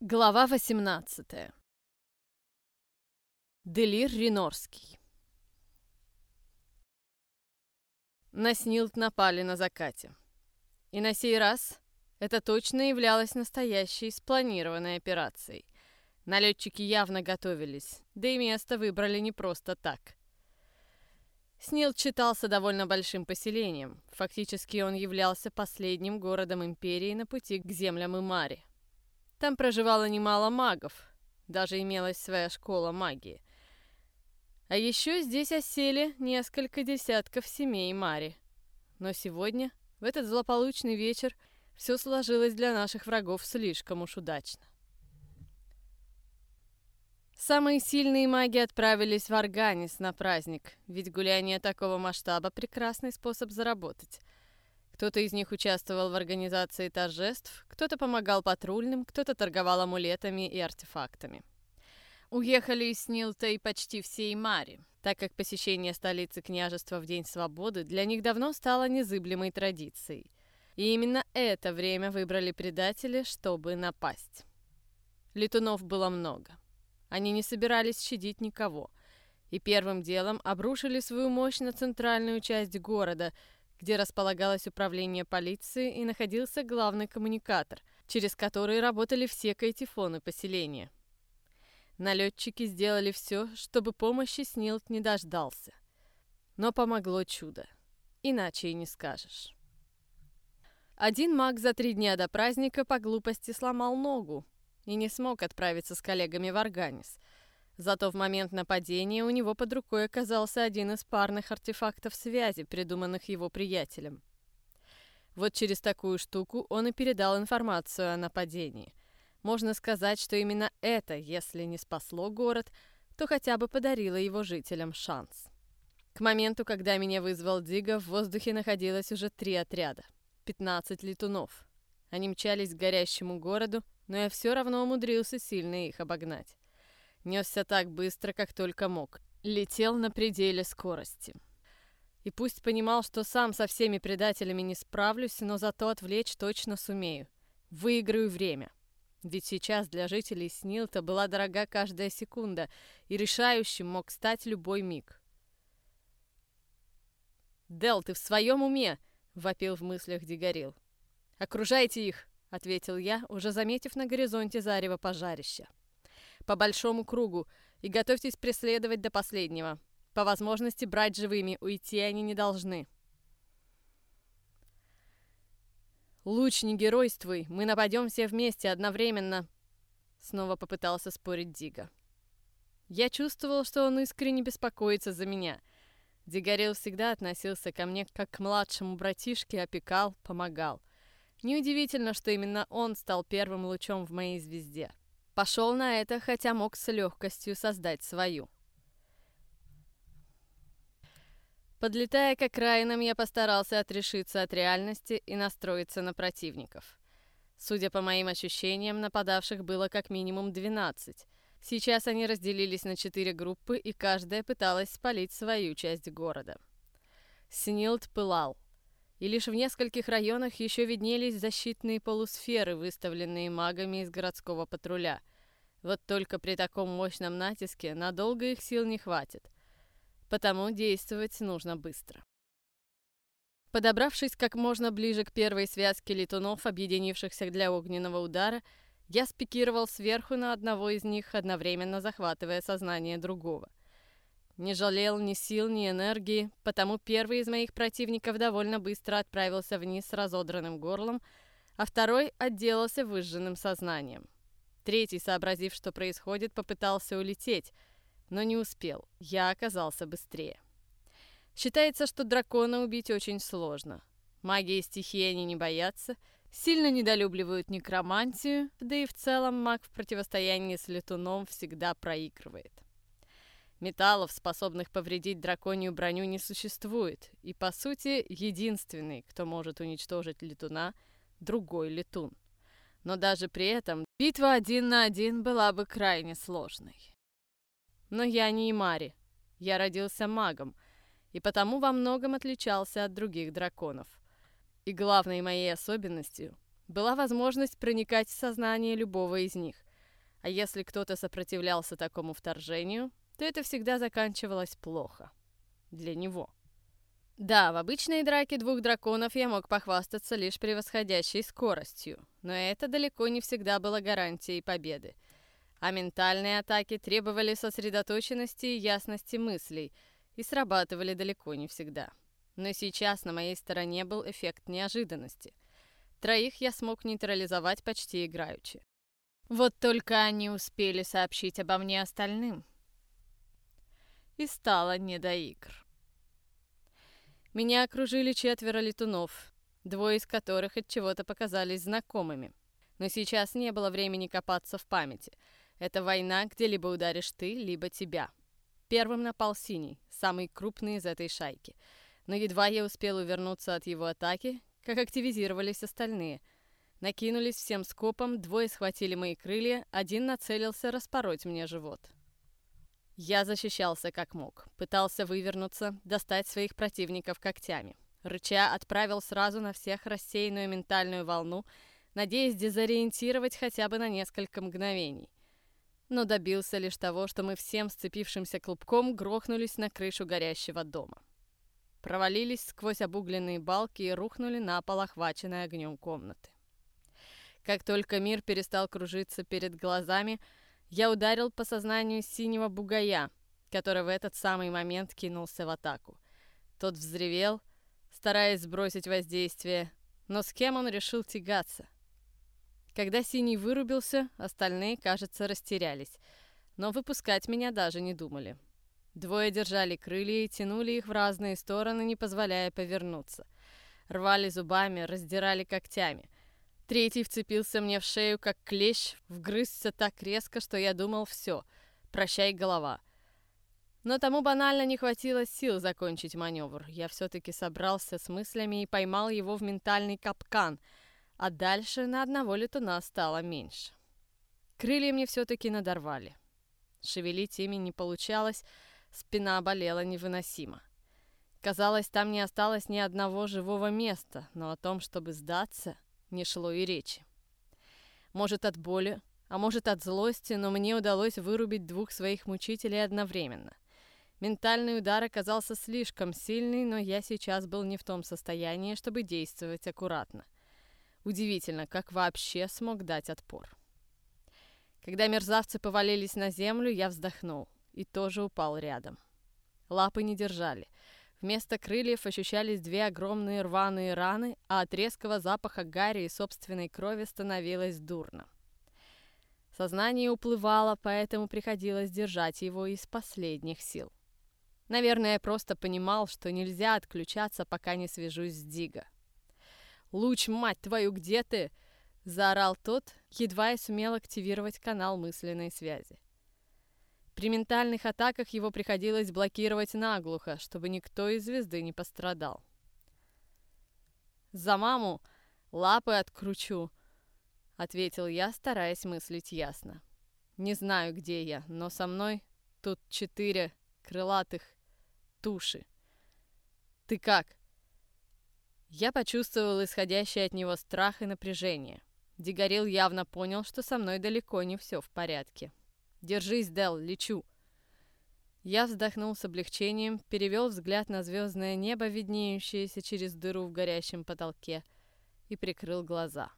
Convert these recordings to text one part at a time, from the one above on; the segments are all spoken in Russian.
Глава 18. Делир Ринорский. На Снилт напали на закате. И на сей раз это точно являлось настоящей спланированной операцией. Налетчики явно готовились, да и место выбрали не просто так. Снилт считался довольно большим поселением. Фактически он являлся последним городом Империи на пути к землям Имари. Там проживало немало магов, даже имелась своя школа магии. А еще здесь осели несколько десятков семей Мари. Но сегодня, в этот злополучный вечер, все сложилось для наших врагов слишком уж удачно. Самые сильные маги отправились в Арганис на праздник, ведь гуляние такого масштаба – прекрасный способ заработать – кто-то из них участвовал в организации торжеств, кто-то помогал патрульным, кто-то торговал амулетами и артефактами. Уехали из и почти все Имари, так как посещение столицы княжества в День Свободы для них давно стало незыблемой традицией. И именно это время выбрали предатели, чтобы напасть. Летунов было много. Они не собирались щадить никого. И первым делом обрушили свою мощь на центральную часть города – где располагалось управление полиции и находился главный коммуникатор, через который работали все кайтифоны поселения. Налетчики сделали все, чтобы помощи Снилт не дождался. Но помогло чудо. Иначе и не скажешь. Один маг за три дня до праздника по глупости сломал ногу и не смог отправиться с коллегами в Арганис – Зато в момент нападения у него под рукой оказался один из парных артефактов связи, придуманных его приятелем. Вот через такую штуку он и передал информацию о нападении. Можно сказать, что именно это, если не спасло город, то хотя бы подарило его жителям шанс. К моменту, когда меня вызвал Дига, в воздухе находилось уже три отряда. 15 летунов. Они мчались к горящему городу, но я все равно умудрился сильно их обогнать. Несся так быстро, как только мог. Летел на пределе скорости. И пусть понимал, что сам со всеми предателями не справлюсь, но зато отвлечь точно сумею. Выиграю время. Ведь сейчас для жителей Снилта была дорога каждая секунда, и решающим мог стать любой миг. «Дел, ты в своем уме?» — вопил в мыслях Дигорил. «Окружайте их!» — ответил я, уже заметив на горизонте зарево пожарища по большому кругу и готовьтесь преследовать до последнего. По возможности брать живыми, уйти они не должны. Луч, не геройствуй, мы нападем все вместе одновременно. Снова попытался спорить Дига. Я чувствовал, что он искренне беспокоится за меня. Дигорел всегда относился ко мне как к младшему братишке, опекал, помогал. Неудивительно, что именно он стал первым лучом в моей звезде. Пошел на это, хотя мог с легкостью создать свою. Подлетая к окраинам, я постарался отрешиться от реальности и настроиться на противников. Судя по моим ощущениям, нападавших было как минимум 12. Сейчас они разделились на четыре группы, и каждая пыталась спалить свою часть города. Снилд пылал и лишь в нескольких районах еще виднелись защитные полусферы, выставленные магами из городского патруля. Вот только при таком мощном натиске надолго их сил не хватит. Потому действовать нужно быстро. Подобравшись как можно ближе к первой связке летунов, объединившихся для огненного удара, я спикировал сверху на одного из них, одновременно захватывая сознание другого — не жалел ни сил, ни энергии, потому первый из моих противников довольно быстро отправился вниз с разодранным горлом, а второй отделался выжженным сознанием. Третий, сообразив, что происходит, попытался улететь, но не успел. Я оказался быстрее. Считается, что дракона убить очень сложно. Магии стихии они не боятся, сильно недолюбливают некромантию, да и в целом маг в противостоянии с летуном всегда проигрывает. Металлов, способных повредить драконью броню, не существует, и, по сути, единственный, кто может уничтожить летуна, другой летун. Но даже при этом битва один на один была бы крайне сложной. Но я не Имари. Я родился магом, и потому во многом отличался от других драконов. И главной моей особенностью была возможность проникать в сознание любого из них – А если кто-то сопротивлялся такому вторжению, то это всегда заканчивалось плохо. Для него. Да, в обычной драке двух драконов я мог похвастаться лишь превосходящей скоростью, но это далеко не всегда было гарантией победы. А ментальные атаки требовали сосредоточенности и ясности мыслей и срабатывали далеко не всегда. Но сейчас на моей стороне был эффект неожиданности. Троих я смог нейтрализовать почти играючи. Вот только они успели сообщить обо мне остальным. И стало не до игр. Меня окружили четверо летунов, двое из которых от чего-то показались знакомыми. Но сейчас не было времени копаться в памяти. Это война, где либо ударишь ты, либо тебя. Первым напал Синий, самый крупный из этой шайки. Но едва я успел увернуться от его атаки, как активизировались остальные. Накинулись всем скопом, двое схватили мои крылья, один нацелился распороть мне живот. Я защищался как мог, пытался вывернуться, достать своих противников когтями. Рыча отправил сразу на всех рассеянную ментальную волну, надеясь дезориентировать хотя бы на несколько мгновений. Но добился лишь того, что мы всем сцепившимся клубком грохнулись на крышу горящего дома. Провалились сквозь обугленные балки и рухнули на пол, охваченной огнем комнаты. Как только мир перестал кружиться перед глазами, я ударил по сознанию синего бугая, который в этот самый момент кинулся в атаку. Тот взревел, стараясь сбросить воздействие, но с кем он решил тягаться? Когда синий вырубился, остальные, кажется, растерялись, но выпускать меня даже не думали. Двое держали крылья и тянули их в разные стороны, не позволяя повернуться. Рвали зубами, раздирали когтями. Третий вцепился мне в шею, как клещ, вгрызся так резко, что я думал, все, прощай, голова. Но тому банально не хватило сил закончить маневр. Я все-таки собрался с мыслями и поймал его в ментальный капкан, а дальше на одного летуна стало меньше. Крылья мне все-таки надорвали. Шевелить ими не получалось, спина болела невыносимо. Казалось, там не осталось ни одного живого места, но о том, чтобы сдаться, не шло и речи. Может, от боли, а может, от злости, но мне удалось вырубить двух своих мучителей одновременно. Ментальный удар оказался слишком сильный, но я сейчас был не в том состоянии, чтобы действовать аккуратно. Удивительно, как вообще смог дать отпор. Когда мерзавцы повалились на землю, я вздохнул и тоже упал рядом. Лапы не держали — Вместо крыльев ощущались две огромные рваные раны, а от резкого запаха гари и собственной крови становилось дурно. Сознание уплывало, поэтому приходилось держать его из последних сил. Наверное, я просто понимал, что нельзя отключаться, пока не свяжусь с Диго. «Луч, мать твою, где ты?» — заорал тот, едва я сумел активировать канал мысленной связи. При ментальных атаках его приходилось блокировать наглухо, чтобы никто из звезды не пострадал. «За маму лапы откручу», — ответил я, стараясь мыслить ясно. «Не знаю, где я, но со мной тут четыре крылатых туши. Ты как?» Я почувствовал исходящий от него страх и напряжение. Дигорил явно понял, что со мной далеко не все в порядке. Держись, Дел, лечу!» Я вздохнул с облегчением, перевел взгляд на звездное небо, виднеющееся через дыру в горящем потолке, и прикрыл глаза.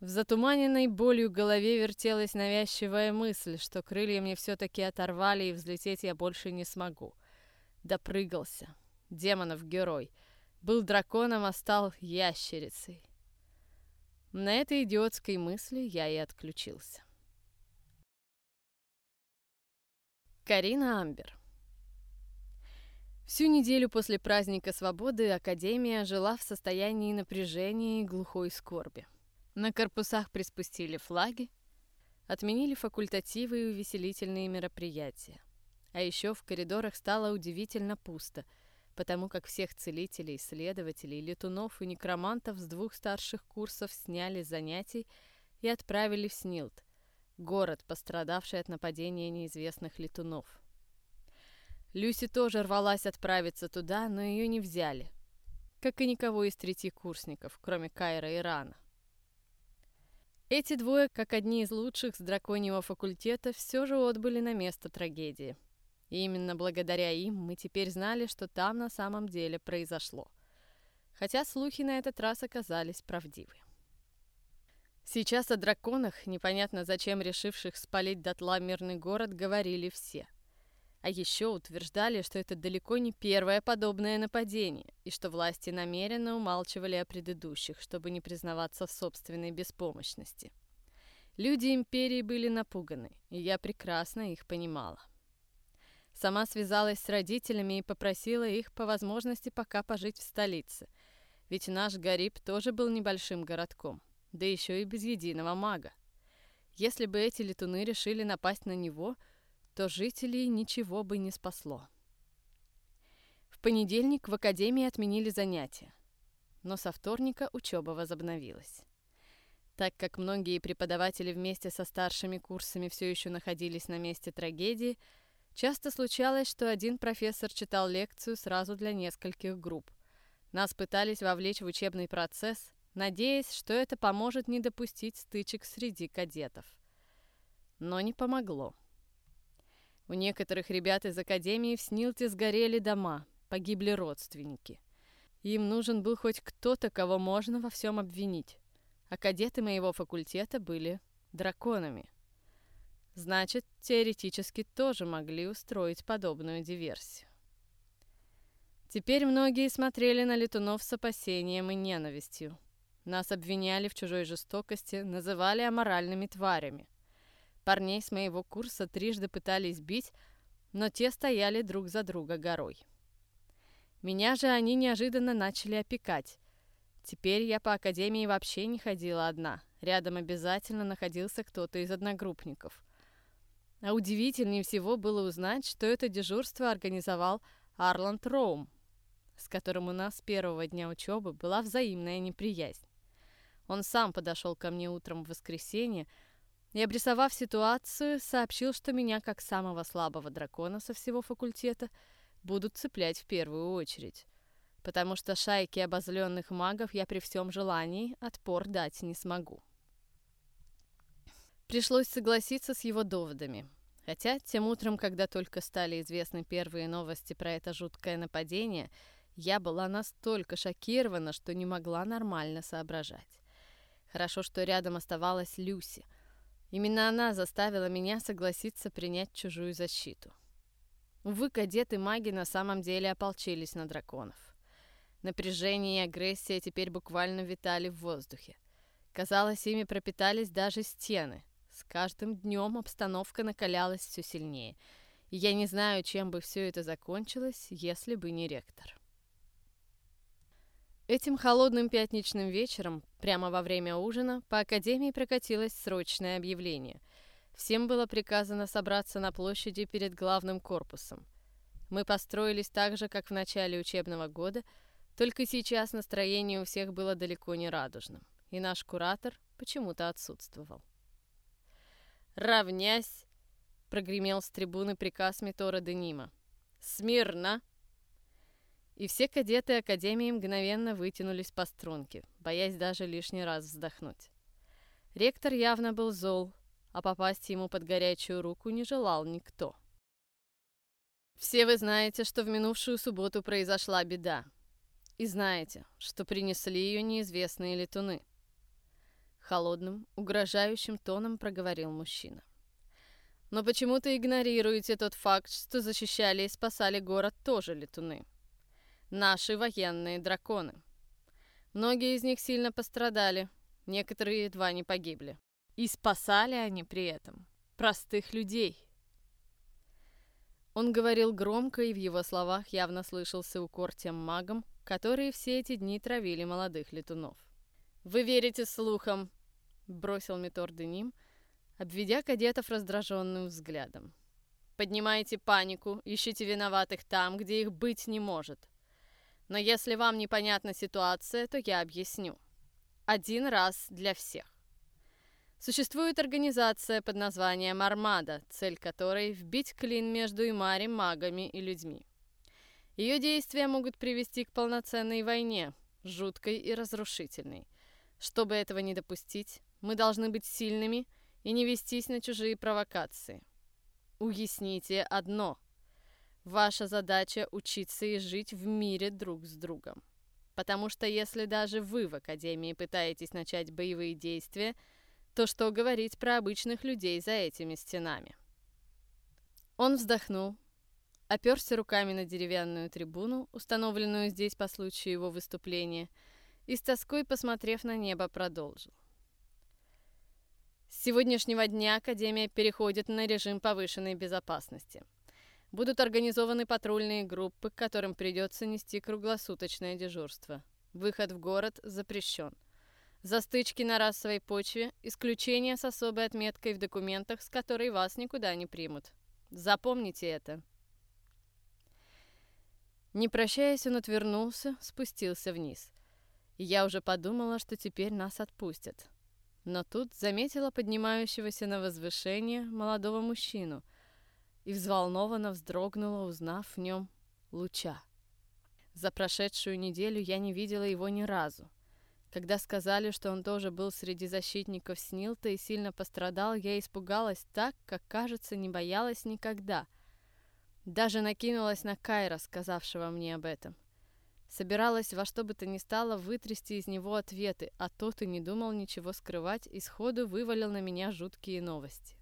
В затуманенной болью голове вертелась навязчивая мысль, что крылья мне все-таки оторвали, и взлететь я больше не смогу. Допрыгался. Демонов герой. Был драконом, а стал ящерицей. На этой идиотской мысли я и отключился. Карина Амбер Всю неделю после праздника свободы Академия жила в состоянии напряжения и глухой скорби. На корпусах приспустили флаги, отменили факультативы и увеселительные мероприятия. А еще в коридорах стало удивительно пусто, потому как всех целителей, исследователей, летунов и некромантов с двух старших курсов сняли занятий и отправили в Снилд, город, пострадавший от нападения неизвестных летунов. Люси тоже рвалась отправиться туда, но ее не взяли, как и никого из третьекурсников, кроме Кайра и Рана. Эти двое, как одни из лучших с драконьего факультета, все же отбыли на место трагедии. И именно благодаря им мы теперь знали, что там на самом деле произошло. Хотя слухи на этот раз оказались правдивы. Сейчас о драконах, непонятно зачем решивших спалить дотла мирный город, говорили все. А еще утверждали, что это далеко не первое подобное нападение, и что власти намеренно умалчивали о предыдущих, чтобы не признаваться в собственной беспомощности. Люди империи были напуганы, и я прекрасно их понимала. Сама связалась с родителями и попросила их по возможности пока пожить в столице, ведь наш Гариб тоже был небольшим городком, да еще и без единого мага. Если бы эти летуны решили напасть на него, то жителей ничего бы не спасло. В понедельник в академии отменили занятия, но со вторника учеба возобновилась. Так как многие преподаватели вместе со старшими курсами все еще находились на месте трагедии, Часто случалось, что один профессор читал лекцию сразу для нескольких групп. Нас пытались вовлечь в учебный процесс, надеясь, что это поможет не допустить стычек среди кадетов. Но не помогло. У некоторых ребят из академии в Снилте сгорели дома, погибли родственники. Им нужен был хоть кто-то, кого можно во всем обвинить. А кадеты моего факультета были драконами. Значит, теоретически тоже могли устроить подобную диверсию. Теперь многие смотрели на летунов с опасением и ненавистью. Нас обвиняли в чужой жестокости, называли аморальными тварями. Парней с моего курса трижды пытались бить, но те стояли друг за друга горой. Меня же они неожиданно начали опекать. Теперь я по академии вообще не ходила одна. Рядом обязательно находился кто-то из одногруппников. А удивительнее всего было узнать, что это дежурство организовал Арланд Роум, с которым у нас с первого дня учебы была взаимная неприязнь. Он сам подошел ко мне утром в воскресенье и, обрисовав ситуацию, сообщил, что меня, как самого слабого дракона со всего факультета, будут цеплять в первую очередь, потому что шайке обозленных магов я при всем желании отпор дать не смогу. Пришлось согласиться с его доводами. Хотя тем утром, когда только стали известны первые новости про это жуткое нападение, я была настолько шокирована, что не могла нормально соображать. Хорошо, что рядом оставалась Люси. Именно она заставила меня согласиться принять чужую защиту. Увы, кадеты маги на самом деле ополчились на драконов. Напряжение и агрессия теперь буквально витали в воздухе. Казалось, ими пропитались даже стены — с каждым днем обстановка накалялась все сильнее, и я не знаю, чем бы все это закончилось, если бы не ректор. Этим холодным пятничным вечером, прямо во время ужина, по академии прокатилось срочное объявление. Всем было приказано собраться на площади перед главным корпусом. Мы построились так же, как в начале учебного года, только сейчас настроение у всех было далеко не радужным, и наш куратор почему-то отсутствовал. «Равнясь!» — прогремел с трибуны приказ Митора Денима. «Смирно!» И все кадеты Академии мгновенно вытянулись по струнке, боясь даже лишний раз вздохнуть. Ректор явно был зол, а попасть ему под горячую руку не желал никто. Все вы знаете, что в минувшую субботу произошла беда. И знаете, что принесли ее неизвестные летуны. Холодным, угрожающим тоном проговорил мужчина. Но почему-то игнорируете тот факт, что защищали и спасали город тоже летуны. Наши военные драконы. Многие из них сильно пострадали, некоторые едва не погибли. И спасали они при этом простых людей. Он говорил громко, и в его словах явно слышался укор тем магам, которые все эти дни травили молодых летунов. «Вы верите слухам, бросил Митор Деним, обведя кадетов раздраженным взглядом. Поднимайте панику, ищите виноватых там, где их быть не может. Но если вам непонятна ситуация, то я объясню. Один раз для всех. Существует организация под названием «Армада», цель которой — вбить клин между Имари, магами и людьми. Ее действия могут привести к полноценной войне, жуткой и разрушительной. Чтобы этого не допустить, Мы должны быть сильными и не вестись на чужие провокации. Уясните одно. Ваша задача — учиться и жить в мире друг с другом. Потому что если даже вы в Академии пытаетесь начать боевые действия, то что говорить про обычных людей за этими стенами? Он вздохнул, оперся руками на деревянную трибуну, установленную здесь по случаю его выступления, и с тоской, посмотрев на небо, продолжил. С сегодняшнего дня Академия переходит на режим повышенной безопасности. Будут организованы патрульные группы, которым придется нести круглосуточное дежурство. Выход в город запрещен. За стычки на расовой почве – исключение с особой отметкой в документах, с которой вас никуда не примут. Запомните это. Не прощаясь, он отвернулся, спустился вниз. Я уже подумала, что теперь нас отпустят. Но тут заметила поднимающегося на возвышение молодого мужчину и взволнованно вздрогнула, узнав в нем луча. За прошедшую неделю я не видела его ни разу. Когда сказали, что он тоже был среди защитников Снилта и сильно пострадал, я испугалась так, как, кажется, не боялась никогда. Даже накинулась на Кайра, сказавшего мне об этом. Собиралась во что бы то ни стало вытрясти из него ответы, а тот и не думал ничего скрывать и сходу вывалил на меня жуткие новости.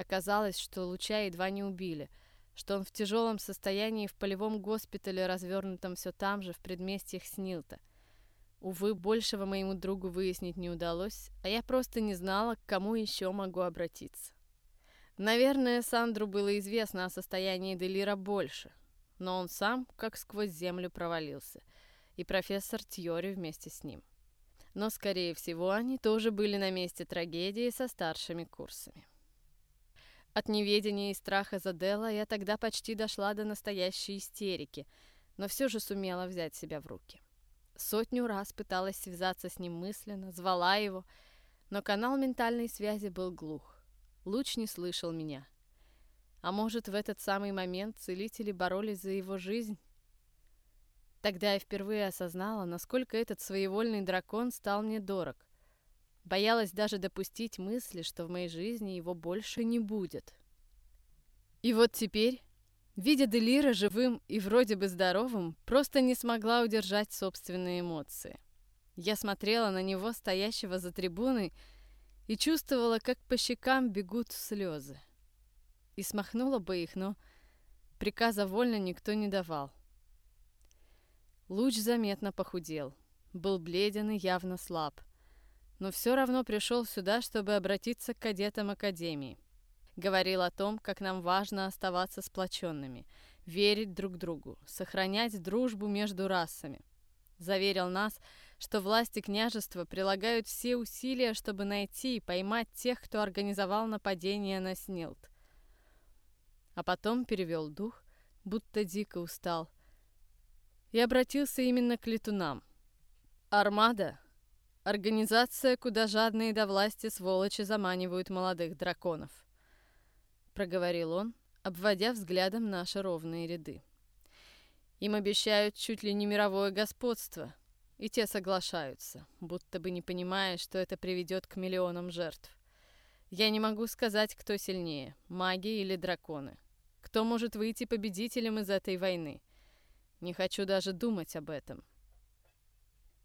Оказалось, что Луча едва не убили, что он в тяжелом состоянии в полевом госпитале, развернутом все там же, в предместьях Снилта. Увы, большего моему другу выяснить не удалось, а я просто не знала, к кому еще могу обратиться. Наверное, Сандру было известно о состоянии Делира больше, но он сам как сквозь землю провалился, и профессор Тьори вместе с ним. Но, скорее всего, они тоже были на месте трагедии со старшими курсами. От неведения и страха за Делла я тогда почти дошла до настоящей истерики, но все же сумела взять себя в руки. Сотню раз пыталась связаться с ним мысленно, звала его, но канал ментальной связи был глух. Луч не слышал меня — а может, в этот самый момент целители боролись за его жизнь? Тогда я впервые осознала, насколько этот своевольный дракон стал мне дорог. Боялась даже допустить мысли, что в моей жизни его больше не будет. И вот теперь, видя Делира живым и вроде бы здоровым, просто не смогла удержать собственные эмоции. Я смотрела на него, стоящего за трибуной, и чувствовала, как по щекам бегут слезы и смахнула бы их, но приказа вольно никто не давал. Луч заметно похудел, был бледен и явно слаб, но все равно пришел сюда, чтобы обратиться к кадетам Академии. Говорил о том, как нам важно оставаться сплоченными, верить друг другу, сохранять дружбу между расами. Заверил нас, что власти княжества прилагают все усилия, чтобы найти и поймать тех, кто организовал нападение на Снилд а потом перевел дух, будто дико устал, и обратился именно к летунам. «Армада — организация, куда жадные до власти сволочи заманивают молодых драконов», — проговорил он, обводя взглядом наши ровные ряды. «Им обещают чуть ли не мировое господство, и те соглашаются, будто бы не понимая, что это приведет к миллионам жертв. Я не могу сказать, кто сильнее, маги или драконы. Кто может выйти победителем из этой войны? Не хочу даже думать об этом.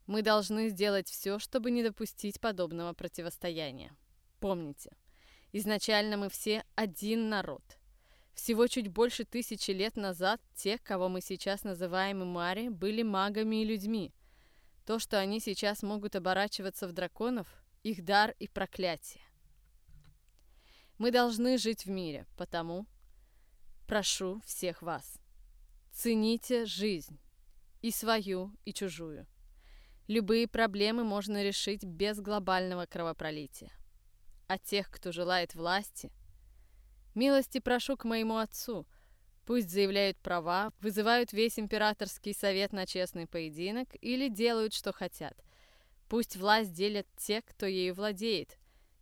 Мы должны сделать все, чтобы не допустить подобного противостояния. Помните, изначально мы все один народ. Всего чуть больше тысячи лет назад те, кого мы сейчас называем Имари, были магами и людьми. То, что они сейчас могут оборачиваться в драконов, их дар и проклятие. Мы должны жить в мире, потому прошу всех вас. Цените жизнь. И свою, и чужую. Любые проблемы можно решить без глобального кровопролития. А тех, кто желает власти, милости прошу к моему отцу. Пусть заявляют права, вызывают весь императорский совет на честный поединок или делают, что хотят. Пусть власть делят те, кто ею владеет.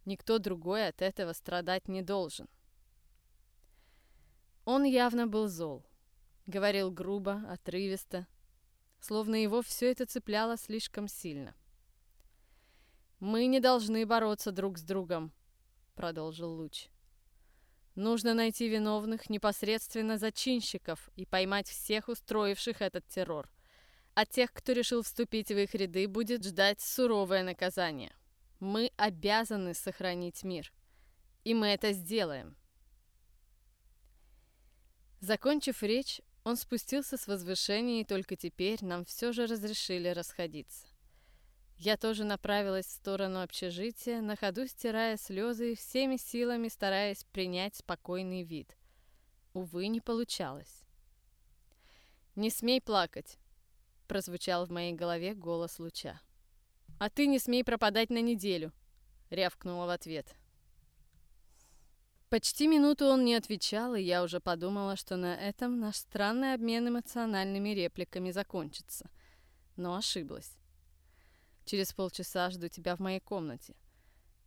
Никто другой от этого страдать не должен. Он явно был зол. Говорил грубо, отрывисто, словно его все это цепляло слишком сильно. «Мы не должны бороться друг с другом», — продолжил Луч. «Нужно найти виновных, непосредственно зачинщиков, и поймать всех устроивших этот террор. А тех, кто решил вступить в их ряды, будет ждать суровое наказание. Мы обязаны сохранить мир. И мы это сделаем». Закончив речь, он спустился с возвышения, и только теперь нам все же разрешили расходиться. Я тоже направилась в сторону общежития, на ходу стирая слезы и всеми силами стараясь принять спокойный вид. Увы, не получалось. «Не смей плакать!» — прозвучал в моей голове голос луча. «А ты не смей пропадать на неделю!» — рявкнула в ответ. Почти минуту он не отвечал, и я уже подумала, что на этом наш странный обмен эмоциональными репликами закончится. Но ошиблась. Через полчаса жду тебя в моей комнате.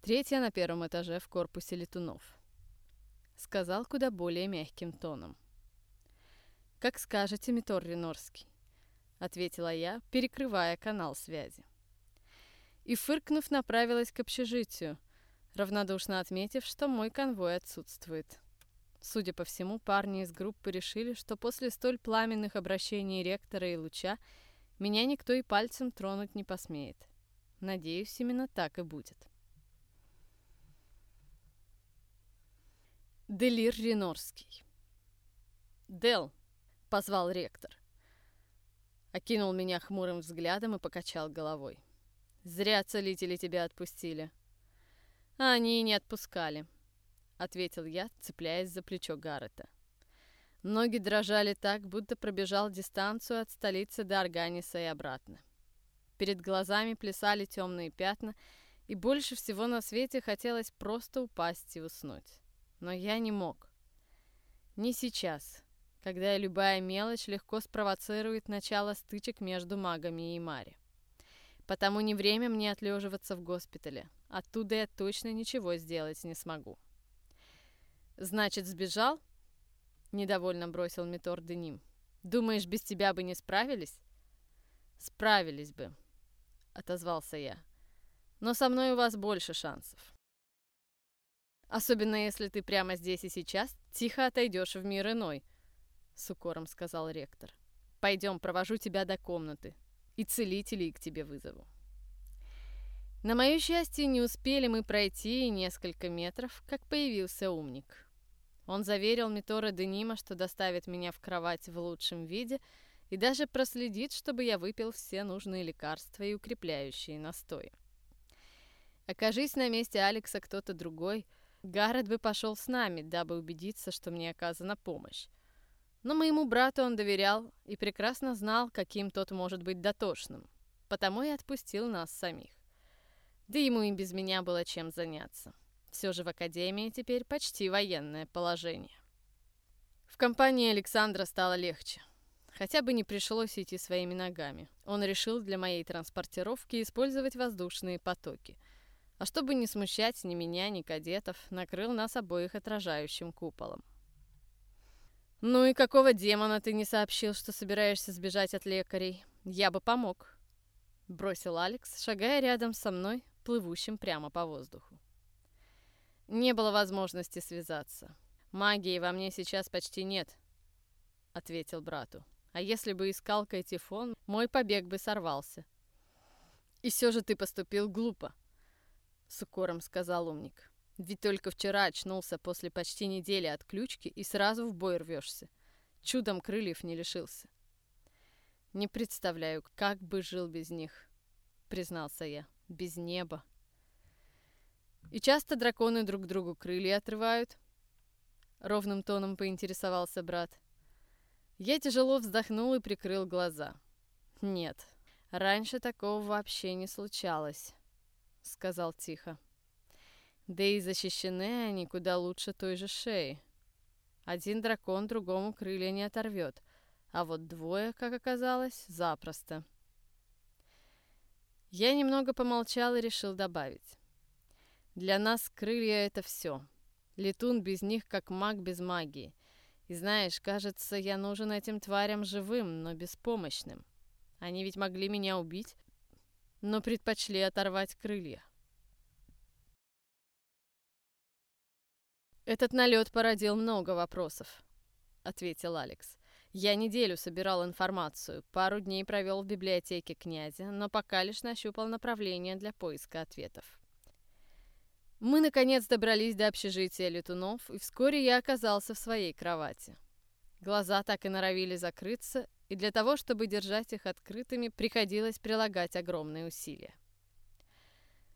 Третья на первом этаже в корпусе летунов. Сказал куда более мягким тоном. «Как скажете, Митор Ренорский», — ответила я, перекрывая канал связи. И, фыркнув, направилась к общежитию, равнодушно отметив, что мой конвой отсутствует. Судя по всему, парни из группы решили, что после столь пламенных обращений ректора и луча меня никто и пальцем тронуть не посмеет. Надеюсь, именно так и будет. Делир Ренорский. «Дел!» — позвал ректор. Окинул меня хмурым взглядом и покачал головой. «Зря целители тебя отпустили». «А они не отпускали», — ответил я, цепляясь за плечо Гаррета. Ноги дрожали так, будто пробежал дистанцию от столицы до Арганиса и обратно. Перед глазами плясали темные пятна, и больше всего на свете хотелось просто упасть и уснуть. Но я не мог. Не сейчас, когда любая мелочь легко спровоцирует начало стычек между магами и Мари. Потому не время мне отлеживаться в госпитале. Оттуда я точно ничего сделать не смогу. «Значит, сбежал?» Недовольно бросил Митор Деним. «Думаешь, без тебя бы не справились?» «Справились бы», — отозвался я. «Но со мной у вас больше шансов. Особенно если ты прямо здесь и сейчас тихо отойдешь в мир иной», — с укором сказал ректор. «Пойдем, провожу тебя до комнаты, и целителей к тебе вызову». На мое счастье, не успели мы пройти несколько метров, как появился умник. Он заверил Митора Денима, что доставит меня в кровать в лучшем виде и даже проследит, чтобы я выпил все нужные лекарства и укрепляющие настои. Окажись на месте Алекса кто-то другой, Гаррет бы пошел с нами, дабы убедиться, что мне оказана помощь. Но моему брату он доверял и прекрасно знал, каким тот может быть дотошным, потому и отпустил нас самих. Да ему и без меня было чем заняться. Все же в Академии теперь почти военное положение. В компании Александра стало легче. Хотя бы не пришлось идти своими ногами. Он решил для моей транспортировки использовать воздушные потоки. А чтобы не смущать ни меня, ни кадетов, накрыл нас обоих отражающим куполом. «Ну и какого демона ты не сообщил, что собираешься сбежать от лекарей? Я бы помог», — бросил Алекс, шагая рядом со мной, плывущим прямо по воздуху. Не было возможности связаться. Магии во мне сейчас почти нет, ответил брату. А если бы искал Кайтифон, мой побег бы сорвался. И все же ты поступил глупо, с укором сказал умник. Ведь только вчера очнулся после почти недели от ключки и сразу в бой рвешься. Чудом крыльев не лишился. Не представляю, как бы жил без них, признался я. Без неба. И часто драконы друг другу крылья отрывают? Ровным тоном поинтересовался брат. Я тяжело вздохнул и прикрыл глаза. Нет, раньше такого вообще не случалось, сказал тихо. Да и защищены они куда лучше той же шеи. Один дракон другому крылья не оторвет, а вот двое, как оказалось, запросто. Я немного помолчал и решил добавить. Для нас крылья — это все. Летун без них, как маг без магии. И знаешь, кажется, я нужен этим тварям живым, но беспомощным. Они ведь могли меня убить, но предпочли оторвать крылья. «Этот налет породил много вопросов», — ответил Алекс. Я неделю собирал информацию, пару дней провел в библиотеке князя, но пока лишь нащупал направление для поиска ответов. Мы, наконец, добрались до общежития летунов, и вскоре я оказался в своей кровати. Глаза так и норовили закрыться, и для того, чтобы держать их открытыми, приходилось прилагать огромные усилия.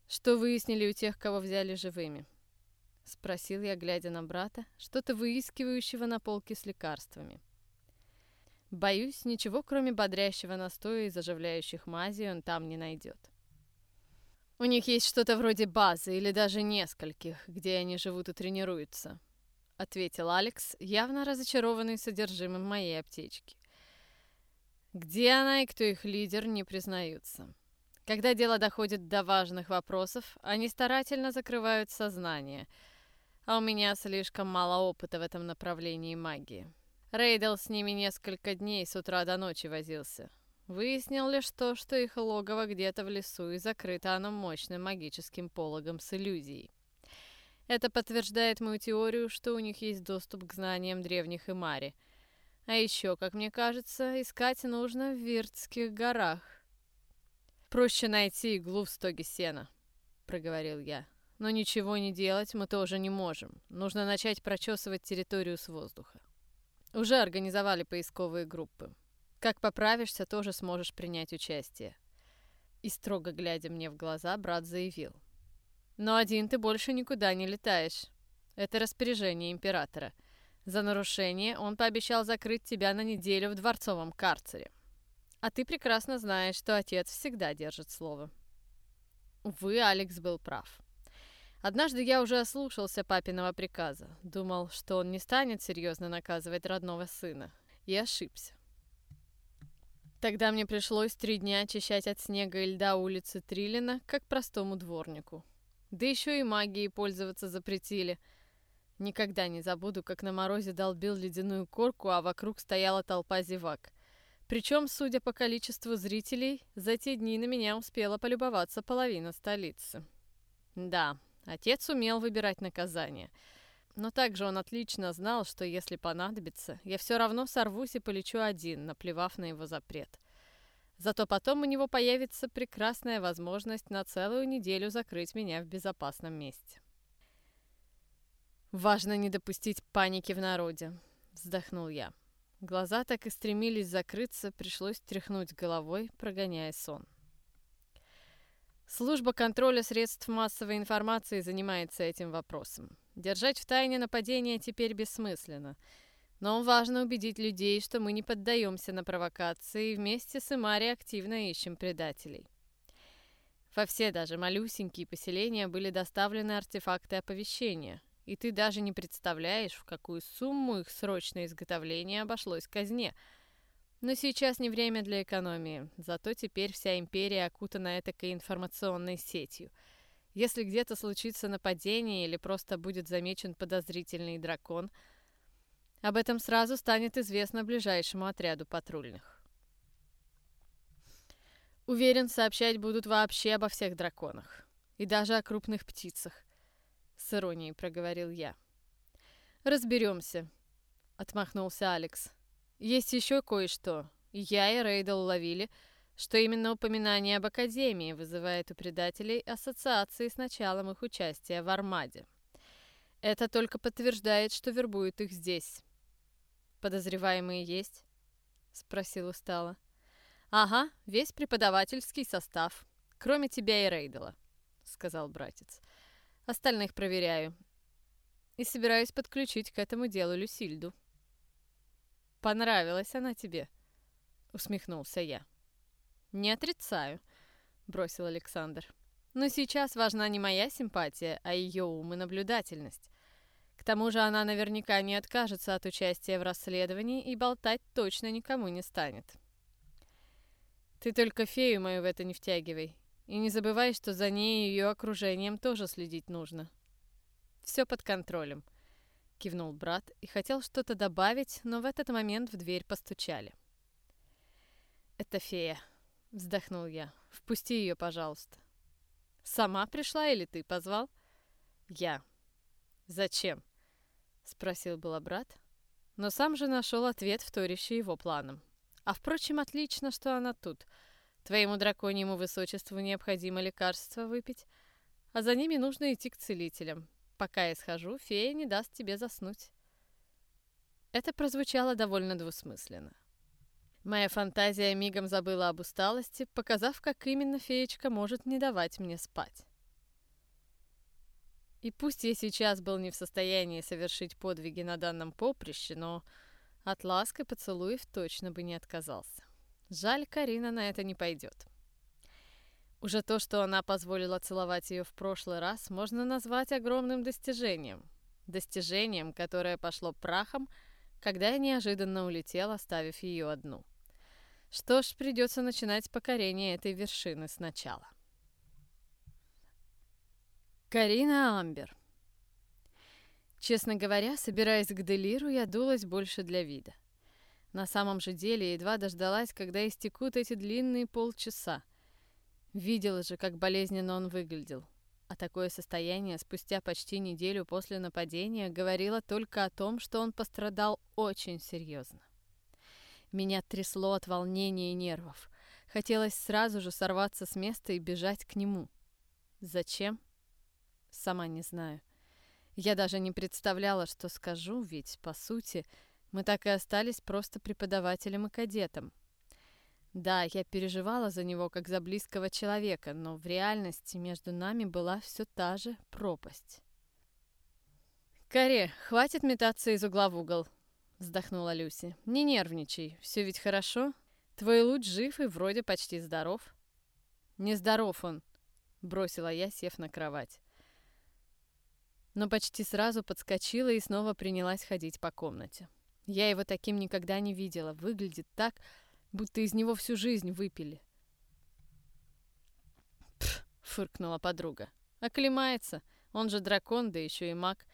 «Что выяснили у тех, кого взяли живыми?» — спросил я, глядя на брата, что-то выискивающего на полке с лекарствами. Боюсь, ничего кроме бодрящего настоя и заживляющих мазей он там не найдет. У них есть что-то вроде базы или даже нескольких, где они живут и тренируются, ответил Алекс, явно разочарованный содержимым моей аптечки. Где она и кто их лидер, не признаются. Когда дело доходит до важных вопросов, они старательно закрывают сознание, а у меня слишком мало опыта в этом направлении магии. Рейдел с ними несколько дней с утра до ночи возился. Выяснил лишь то, что их логово где-то в лесу и закрыто оно мощным магическим пологом с иллюзией. Это подтверждает мою теорию, что у них есть доступ к знаниям древних Имари. А еще, как мне кажется, искать нужно в Виртских горах. «Проще найти иглу в стоге сена», — проговорил я. «Но ничего не делать мы тоже не можем. Нужно начать прочесывать территорию с воздуха». Уже организовали поисковые группы. Как поправишься, тоже сможешь принять участие. И строго глядя мне в глаза, брат заявил. Но один ты больше никуда не летаешь. Это распоряжение императора. За нарушение он пообещал закрыть тебя на неделю в дворцовом карцере. А ты прекрасно знаешь, что отец всегда держит слово. Увы, Алекс был прав. Однажды я уже ослушался папиного приказа. Думал, что он не станет серьезно наказывать родного сына. И ошибся. Тогда мне пришлось три дня очищать от снега и льда улицы Трилина, как простому дворнику. Да еще и магией пользоваться запретили. Никогда не забуду, как на морозе долбил ледяную корку, а вокруг стояла толпа зевак. Причем, судя по количеству зрителей, за те дни на меня успела полюбоваться половина столицы. Да, Отец умел выбирать наказание. Но также он отлично знал, что если понадобится, я все равно сорвусь и полечу один, наплевав на его запрет. Зато потом у него появится прекрасная возможность на целую неделю закрыть меня в безопасном месте. «Важно не допустить паники в народе», — вздохнул я. Глаза так и стремились закрыться, пришлось тряхнуть головой, прогоняя сон. Служба контроля средств массовой информации занимается этим вопросом. Держать в тайне нападение теперь бессмысленно. Но важно убедить людей, что мы не поддаемся на провокации и вместе с Имари активно ищем предателей. Во все даже малюсенькие поселения были доставлены артефакты оповещения, и ты даже не представляешь, в какую сумму их срочное изготовление обошлось казне – но сейчас не время для экономии, зато теперь вся империя окутана этакой информационной сетью. Если где-то случится нападение или просто будет замечен подозрительный дракон, об этом сразу станет известно ближайшему отряду патрульных. Уверен, сообщать будут вообще обо всех драконах. И даже о крупных птицах. С иронией проговорил я. «Разберемся», — отмахнулся Алекс. Есть еще кое-что. Я и Рейдл уловили, что именно упоминание об Академии вызывает у предателей ассоциации с началом их участия в Армаде. Это только подтверждает, что вербуют их здесь. «Подозреваемые есть?» — спросил устало. «Ага, весь преподавательский состав, кроме тебя и Рейдела», — сказал братец. «Остальных проверяю. И собираюсь подключить к этому делу Люсильду». «Понравилась она тебе?» — усмехнулся я. «Не отрицаю», — бросил Александр. «Но сейчас важна не моя симпатия, а ее ум и наблюдательность. К тому же она наверняка не откажется от участия в расследовании и болтать точно никому не станет. Ты только фею мою в это не втягивай. И не забывай, что за ней и ее окружением тоже следить нужно. Все под контролем кивнул брат и хотел что-то добавить, но в этот момент в дверь постучали. «Это фея», — вздохнул я. «Впусти ее, пожалуйста». «Сама пришла или ты позвал?» «Я». «Зачем?» спросил было брат, но сам же нашел ответ, вторящий его планам. А впрочем, отлично, что она тут. Твоему драконьему высочеству необходимо лекарство выпить, а за ними нужно идти к целителям. Пока я схожу, фея не даст тебе заснуть. Это прозвучало довольно двусмысленно. Моя фантазия мигом забыла об усталости, показав, как именно феечка может не давать мне спать. И пусть я сейчас был не в состоянии совершить подвиги на данном поприще, но от ласк и поцелуев точно бы не отказался. Жаль, Карина на это не пойдет. Уже то, что она позволила целовать ее в прошлый раз, можно назвать огромным достижением. Достижением, которое пошло прахом, когда я неожиданно улетел, оставив ее одну. Что ж, придется начинать покорение этой вершины сначала. Карина Амбер. Честно говоря, собираясь к Делиру, я дулась больше для вида. На самом же деле едва дождалась, когда истекут эти длинные полчаса. Видела же, как болезненно он выглядел. А такое состояние спустя почти неделю после нападения говорило только о том, что он пострадал очень серьезно. Меня трясло от волнения и нервов. Хотелось сразу же сорваться с места и бежать к нему. Зачем? Сама не знаю. Я даже не представляла, что скажу, ведь, по сути, мы так и остались просто преподавателем и кадетом. Да, я переживала за него как за близкого человека, но в реальности между нами была все та же пропасть. «Каре, хватит метаться из угла в угол», — вздохнула Люси. «Не нервничай, все ведь хорошо. Твой луч жив и вроде почти здоров». «Не здоров он», — бросила я, сев на кровать но почти сразу подскочила и снова принялась ходить по комнате. Я его таким никогда не видела. Выглядит так, будто из него всю жизнь выпили. «Пф!» — фыркнула подруга. «Оклемается. Он же дракон, да еще и маг.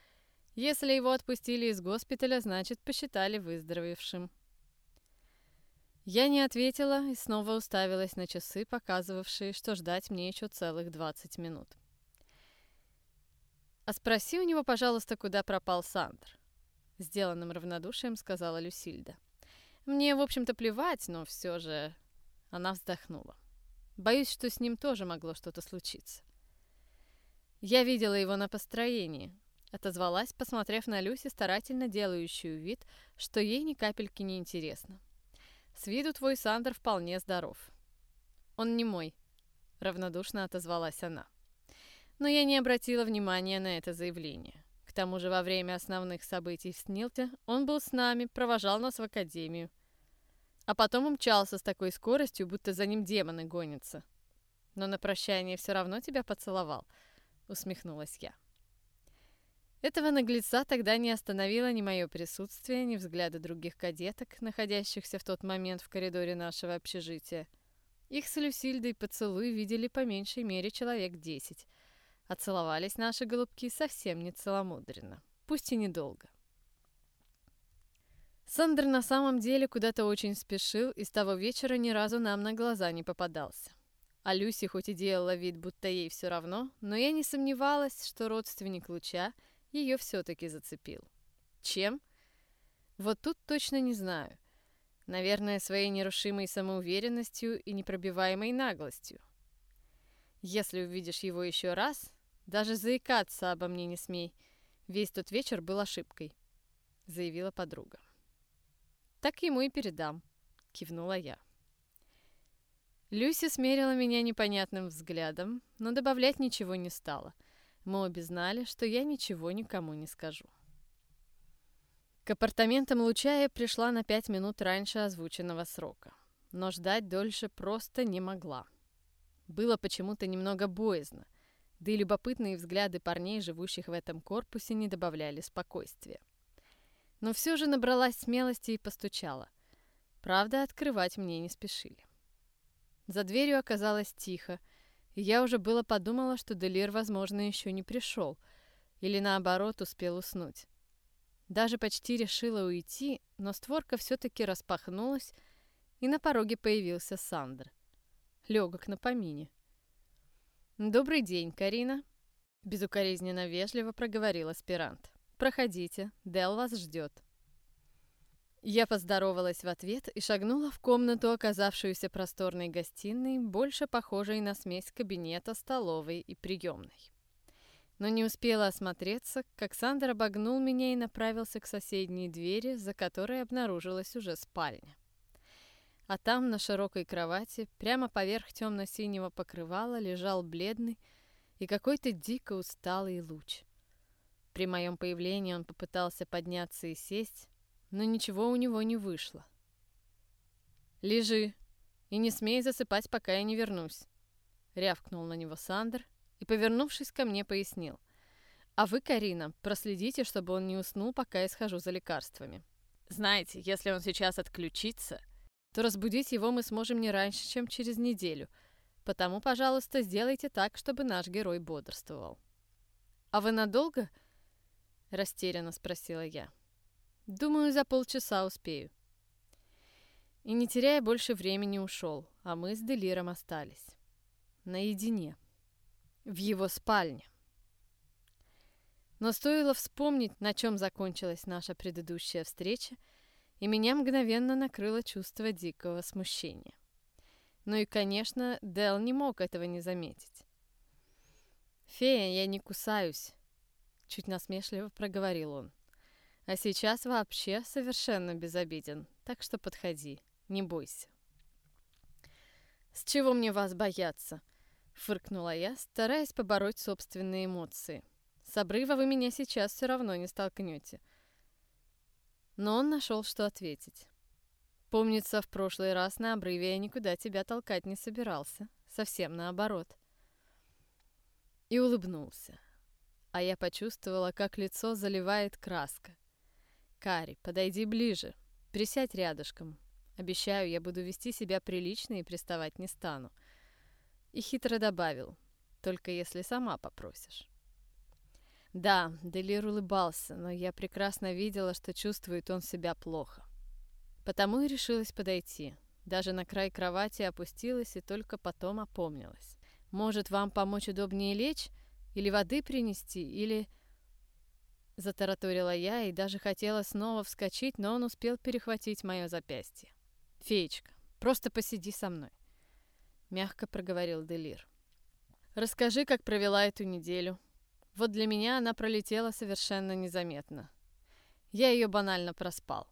Если его отпустили из госпиталя, значит, посчитали выздоровевшим». Я не ответила и снова уставилась на часы, показывавшие, что ждать мне еще целых 20 минут. «А спроси у него, пожалуйста, куда пропал Сандр», — сделанным равнодушием сказала Люсильда. «Мне, в общем-то, плевать, но все же...» Она вздохнула. «Боюсь, что с ним тоже могло что-то случиться». «Я видела его на построении», — отозвалась, посмотрев на Люси, старательно делающую вид, что ей ни капельки не интересно. «С виду твой Сандер вполне здоров». «Он не мой», — равнодушно отозвалась она но я не обратила внимания на это заявление. К тому же во время основных событий в Снилте он был с нами, провожал нас в академию. А потом умчался с такой скоростью, будто за ним демоны гонятся. Но на прощание все равно тебя поцеловал, усмехнулась я. Этого наглеца тогда не остановило ни мое присутствие, ни взгляды других кадеток, находящихся в тот момент в коридоре нашего общежития. Их с Люсильдой поцелуй видели по меньшей мере человек десять, а целовались наши голубки совсем не целомудренно, пусть и недолго. Сандер на самом деле куда-то очень спешил и с того вечера ни разу нам на глаза не попадался. А Люси хоть и делала вид, будто ей все равно, но я не сомневалась, что родственник Луча ее все-таки зацепил. Чем? Вот тут точно не знаю. Наверное, своей нерушимой самоуверенностью и непробиваемой наглостью. Если увидишь его еще раз, даже заикаться обо мне не смей. Весь тот вечер был ошибкой», — заявила подруга. «Так ему и передам», — кивнула я. Люси смерила меня непонятным взглядом, но добавлять ничего не стала. Мы обе знали, что я ничего никому не скажу. К апартаментам Лучая пришла на пять минут раньше озвученного срока, но ждать дольше просто не могла. Было почему-то немного боязно, да и любопытные взгляды парней, живущих в этом корпусе, не добавляли спокойствия. Но все же набралась смелости и постучала. Правда, открывать мне не спешили. За дверью оказалось тихо, и я уже было подумала, что Делир, возможно, еще не пришел, или наоборот успел уснуть. Даже почти решила уйти, но створка все-таки распахнулась, и на пороге появился Сандр. Легок на помине. «Добрый день, Карина», — безукоризненно вежливо проговорил аспирант. Проходите, Дел вас ждет. Я поздоровалась в ответ и шагнула в комнату, оказавшуюся просторной гостиной, больше похожей на смесь кабинета, столовой и приемной. Но не успела осмотреться, как Сандер обогнул меня и направился к соседней двери, за которой обнаружилась уже спальня. А там на широкой кровати, прямо поверх темно-синего покрывала, лежал бледный и какой-то дико усталый луч. При моем появлении он попытался подняться и сесть, но ничего у него не вышло. «Лежи и не смей засыпать, пока я не вернусь», — рявкнул на него Сандер и, повернувшись ко мне, пояснил. «А вы, Карина, проследите, чтобы он не уснул, пока я схожу за лекарствами. Знаете, если он сейчас отключится, то разбудить его мы сможем не раньше, чем через неделю, потому, пожалуйста, сделайте так, чтобы наш герой бодрствовал». «А вы надолго?» — растерянно спросила я. Думаю, за полчаса успею. И не теряя больше времени ушел, а мы с Делиром остались. Наедине. В его спальне. Но стоило вспомнить, на чем закончилась наша предыдущая встреча, и меня мгновенно накрыло чувство дикого смущения. Ну и, конечно, Дел не мог этого не заметить. «Фея, я не кусаюсь», — чуть насмешливо проговорил он. А сейчас вообще совершенно безобиден, так что подходи, не бойся. «С чего мне вас бояться?» — фыркнула я, стараясь побороть собственные эмоции. «С обрыва вы меня сейчас все равно не столкнете». Но он нашел, что ответить. Помнится, в прошлый раз на обрыве я никуда тебя толкать не собирался. Совсем наоборот. И улыбнулся. А я почувствовала, как лицо заливает краска. Кари, подойди ближе. Присядь рядышком. Обещаю, я буду вести себя прилично и приставать не стану. И хитро добавил, только если сама попросишь. Да, Делир улыбался, но я прекрасно видела, что чувствует он себя плохо. Потому и решилась подойти. Даже на край кровати опустилась и только потом опомнилась. Может, вам помочь удобнее лечь? Или воды принести? Или... Затараторила я и даже хотела снова вскочить, но он успел перехватить мое запястье. «Феечка, просто посиди со мной», — мягко проговорил Делир. «Расскажи, как провела эту неделю. Вот для меня она пролетела совершенно незаметно. Я ее банально проспал».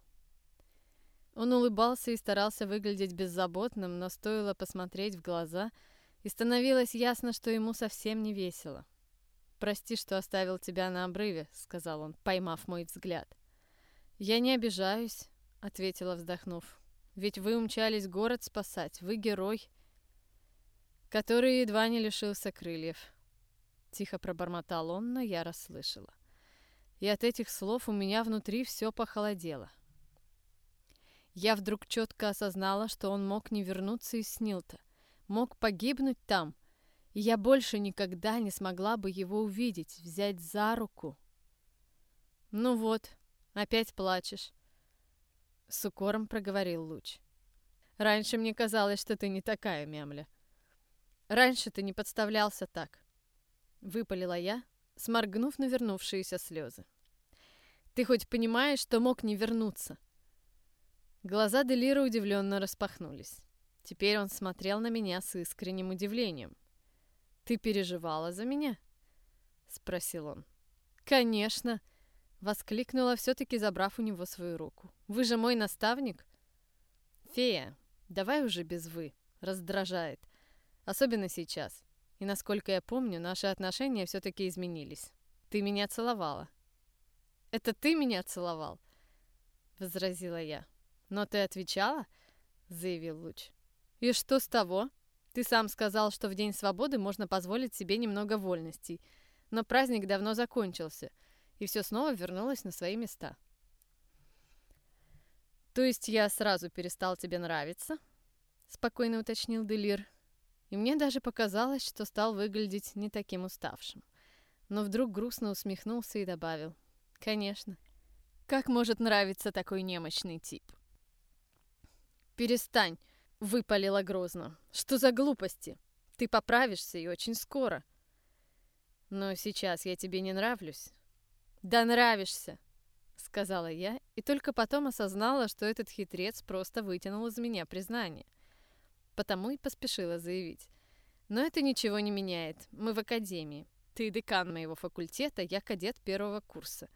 Он улыбался и старался выглядеть беззаботным, но стоило посмотреть в глаза, и становилось ясно, что ему совсем не весело. «Прости, что оставил тебя на обрыве», — сказал он, поймав мой взгляд. «Я не обижаюсь», — ответила, вздохнув. «Ведь вы умчались город спасать, вы герой, который едва не лишился крыльев». Тихо пробормотал он, но я расслышала. И от этих слов у меня внутри все похолодело. Я вдруг четко осознала, что он мог не вернуться из Снилта, мог погибнуть там — и я больше никогда не смогла бы его увидеть, взять за руку. «Ну вот, опять плачешь», — с укором проговорил Луч. «Раньше мне казалось, что ты не такая, мямля. Раньше ты не подставлялся так», — выпалила я, сморгнув на вернувшиеся слезы. «Ты хоть понимаешь, что мог не вернуться?» Глаза Делира удивленно распахнулись. Теперь он смотрел на меня с искренним удивлением. «Ты переживала за меня?» — спросил он. «Конечно!» — воскликнула, все-таки забрав у него свою руку. «Вы же мой наставник?» «Фея, давай уже без «вы», раздражает. Особенно сейчас. И насколько я помню, наши отношения все-таки изменились. Ты меня целовала». «Это ты меня целовал?» — возразила я. «Но ты отвечала?» — заявил Луч. «И что с того?» Ты сам сказал, что в День свободы можно позволить себе немного вольностей. Но праздник давно закончился, и все снова вернулось на свои места. «То есть я сразу перестал тебе нравиться?» — спокойно уточнил Делир. И мне даже показалось, что стал выглядеть не таким уставшим. Но вдруг грустно усмехнулся и добавил. «Конечно. Как может нравиться такой немощный тип?» «Перестань!» Выпалила грозно. Что за глупости? Ты поправишься и очень скоро. Но сейчас я тебе не нравлюсь. «Да нравишься!» — сказала я, и только потом осознала, что этот хитрец просто вытянул из меня признание. Потому и поспешила заявить. «Но это ничего не меняет. Мы в академии. Ты декан моего факультета, я кадет первого курса.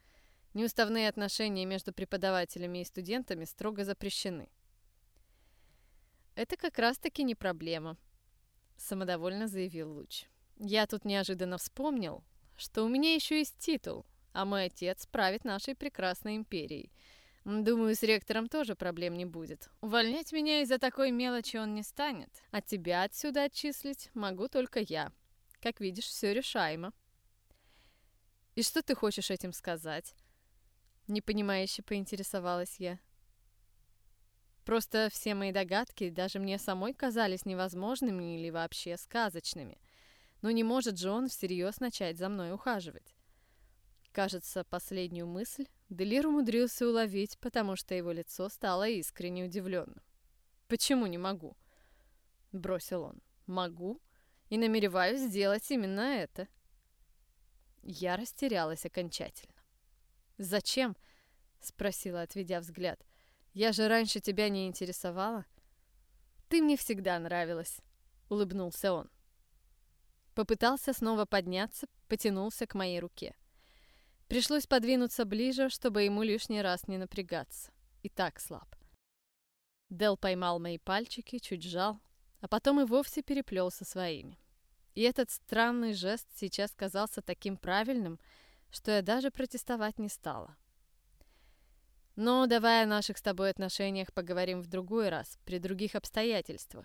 Неуставные отношения между преподавателями и студентами строго запрещены». «Это как раз-таки не проблема», — самодовольно заявил Луч. «Я тут неожиданно вспомнил, что у меня еще есть титул — а мой отец правит нашей прекрасной империей. Думаю, с ректором тоже проблем не будет. Увольнять меня из-за такой мелочи он не станет. А тебя отсюда отчислить могу только я. Как видишь, все решаемо. И что ты хочешь этим сказать? Непонимающе поинтересовалась я. Просто все мои догадки даже мне самой казались невозможными или вообще сказочными. Но не может же он всерьез начать за мной ухаживать. Кажется, последнюю мысль Делир умудрился уловить, потому что его лицо стало искренне удивленным. «Почему не могу?» — бросил он. «Могу и намереваюсь сделать именно это». Я растерялась окончательно. «Зачем?» — спросила, отведя взгляд. «Я же раньше тебя не интересовала». «Ты мне всегда нравилась», — улыбнулся он. Попытался снова подняться, потянулся к моей руке. Пришлось подвинуться ближе, чтобы ему лишний раз не напрягаться. И так слаб. Дел поймал мои пальчики, чуть сжал, а потом и вовсе переплел со своими. И этот странный жест сейчас казался таким правильным, что я даже протестовать не стала. Но давай о наших с тобой отношениях поговорим в другой раз, при других обстоятельствах.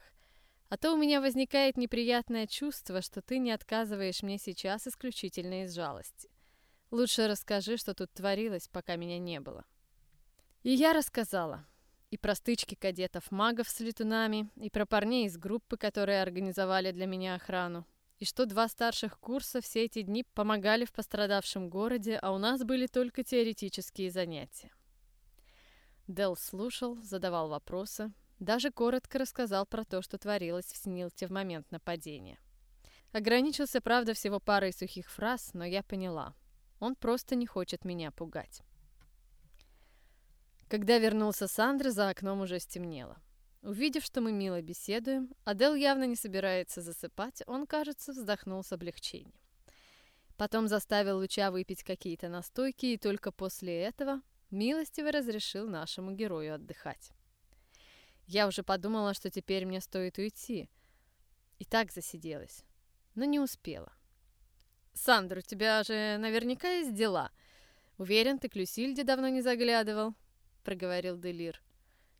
А то у меня возникает неприятное чувство, что ты не отказываешь мне сейчас исключительно из жалости. Лучше расскажи, что тут творилось, пока меня не было. И я рассказала. И про стычки кадетов-магов с летунами, и про парней из группы, которые организовали для меня охрану. И что два старших курса все эти дни помогали в пострадавшем городе, а у нас были только теоретические занятия. Дел слушал, задавал вопросы, даже коротко рассказал про то, что творилось в Снилте в момент нападения. Ограничился, правда, всего парой сухих фраз, но я поняла. Он просто не хочет меня пугать. Когда вернулся Сандра, за окном уже стемнело. Увидев, что мы мило беседуем, Адел явно не собирается засыпать, он, кажется, вздохнул с облегчением. Потом заставил Луча выпить какие-то настойки, и только после этого милостиво разрешил нашему герою отдыхать. Я уже подумала, что теперь мне стоит уйти. И так засиделась, но не успела. «Сандр, у тебя же наверняка есть дела. Уверен, ты к Люсильде давно не заглядывал», — проговорил Делир.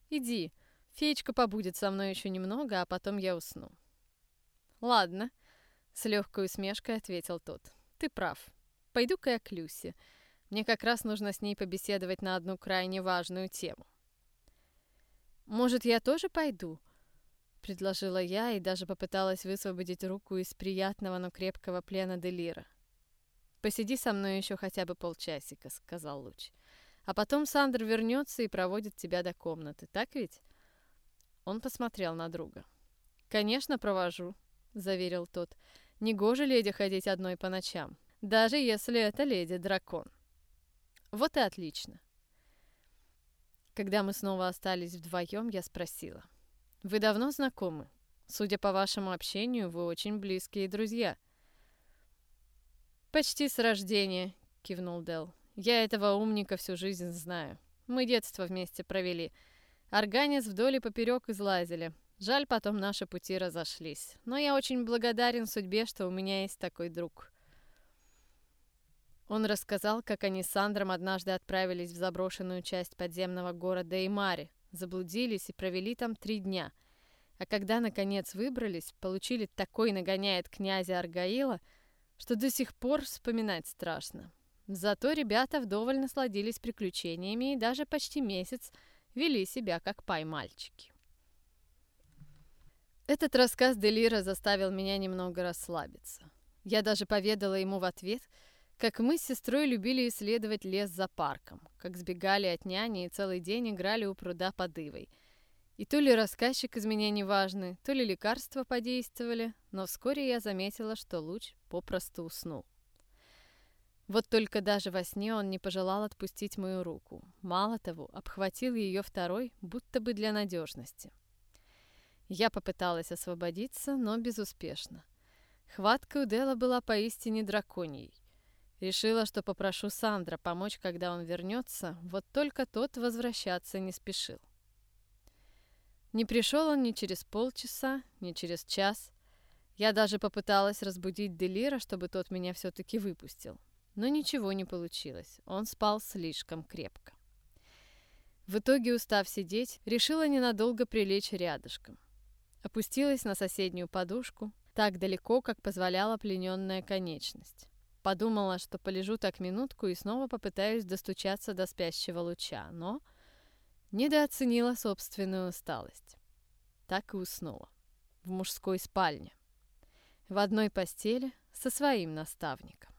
«Иди, феечка побудет со мной еще немного, а потом я усну». «Ладно», — с легкой усмешкой ответил тот. «Ты прав. Пойду-ка я к Люсе. Мне как раз нужно с ней побеседовать на одну крайне важную тему». «Может, я тоже пойду?» предложила я и даже попыталась высвободить руку из приятного, но крепкого плена Делира. «Посиди со мной еще хотя бы полчасика», — сказал Луч. «А потом Сандр вернется и проводит тебя до комнаты, так ведь?» Он посмотрел на друга. «Конечно, провожу», — заверил тот. «Негоже леди ходить одной по ночам, даже если это леди-дракон». «Вот и отлично». Когда мы снова остались вдвоем, я спросила. Вы давно знакомы? Судя по вашему общению, вы очень близкие друзья. Почти с рождения, кивнул Дел. Я этого умника всю жизнь знаю. Мы детство вместе провели. Органец вдоль и поперек излазили. Жаль, потом наши пути разошлись. Но я очень благодарен судьбе, что у меня есть такой друг. Он рассказал, как они с Сандром однажды отправились в заброшенную часть подземного города Имари, заблудились и провели там три дня. А когда, наконец, выбрались, получили такой нагоняй от князя Аргаила, что до сих пор вспоминать страшно. Зато ребята вдоволь насладились приключениями и даже почти месяц вели себя как пай-мальчики. Этот рассказ Делира заставил меня немного расслабиться. Я даже поведала ему в ответ – как мы с сестрой любили исследовать лес за парком, как сбегали от няни и целый день играли у пруда под ивой. И то ли рассказчик из меня неважный, то ли лекарства подействовали, но вскоре я заметила, что луч попросту уснул. Вот только даже во сне он не пожелал отпустить мою руку. Мало того, обхватил ее второй, будто бы для надежности. Я попыталась освободиться, но безуспешно. Хватка у Дела была поистине драконьей. Решила, что попрошу Сандра помочь, когда он вернется, вот только тот возвращаться не спешил. Не пришел он ни через полчаса, ни через час. Я даже попыталась разбудить Делира, чтобы тот меня все-таки выпустил. Но ничего не получилось, он спал слишком крепко. В итоге, устав сидеть, решила ненадолго прилечь рядышком. Опустилась на соседнюю подушку, так далеко, как позволяла плененная конечность. Подумала, что полежу так минутку и снова попытаюсь достучаться до спящего луча, но недооценила собственную усталость. Так и уснула. В мужской спальне. В одной постели со своим наставником.